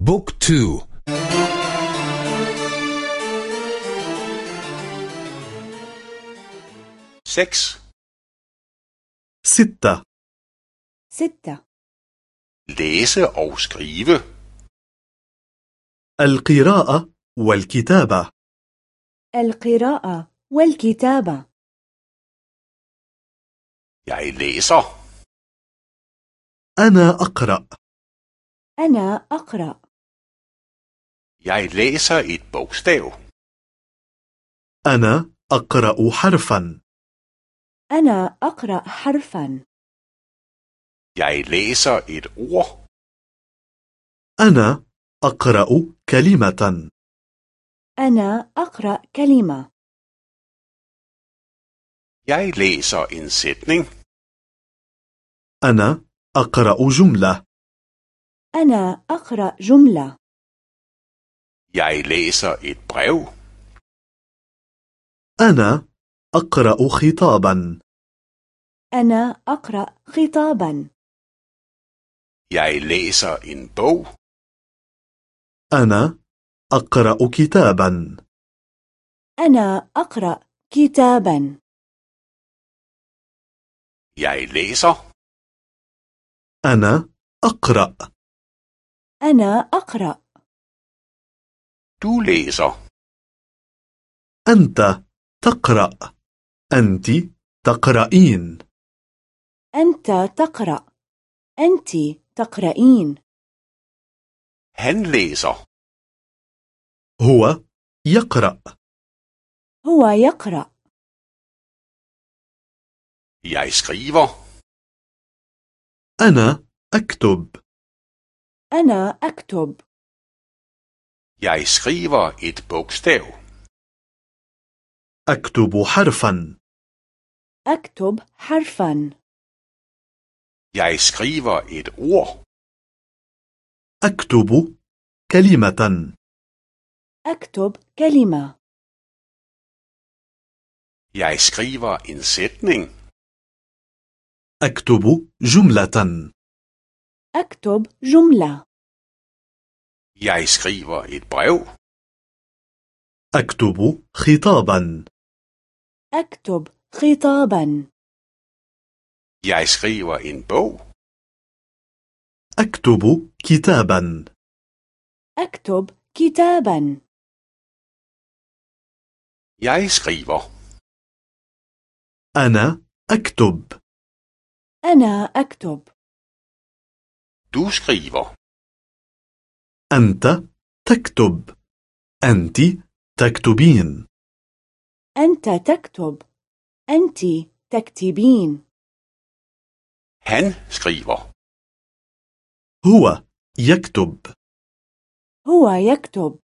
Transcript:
Book two. Seks ستة. ستة. Læse og skrive. القراءة والكتابة. القراءة والكتابة. Jeg læser. أنا أقرأ. أنا أقرأ. Jeg læser et bogstav. أنا أقرأ حرفا أنا أقرأ حرفا Jeg læser et ord. أنا أقرأ كلمة أنا أقرأ كلمة Jeg læser en sætning. أنا أقرأ جملة أنا أقرأ جملة Jeg læser et brev. أنا أقرأ خطابا أنا أقرأ خطابا Jeg læser en bog. أنا أقرأ كتابا أنا أقرأ كتابا Jeg læser. أنا أقرأ أنا أقرأ Du læser. أنت تقرأ. أنت تقرأين. أنت تقرأ. أنت تقرأين. Han læser. هو يقرأ. هو يقرأ. Jeg skriver. أنا أكتب. أنا أكتب. Jeg skriver et bogstav. أكتب حرفا أكتب حرفا Jeg skriver et ord. أكتب كلمة أكتب كلمة Jeg skriver en sætning. أكتب جملة أكتب جملة Jeg skriver et brev. أكتب خطابا أكتب خطابا Jeg skriver en bog. أكتب كتابا أكتب كتابا Jeg skriver. أنا أكتب أنا أكتب Du skriver. أنت تكتب. أنت تكتبين. أنت تكتب. أنت تكتبين. Han skriver. هو يكتب. هو يكتب.